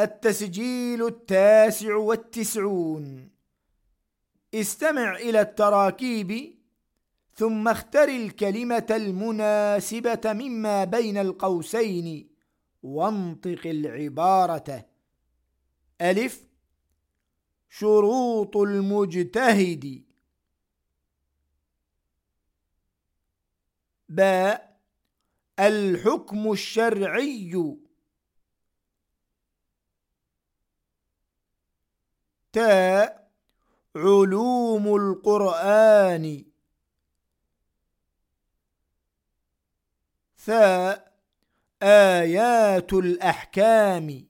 التسجيل التاسع والتسعون. استمع إلى التراكيب ثم اختر الكلمة المناسبة مما بين القوسين وانطق العبارة. ألف. شروط المجتهد. باء. الحكم الشرعي. تاء علوم القرآن. ثاء آيات الأحكام.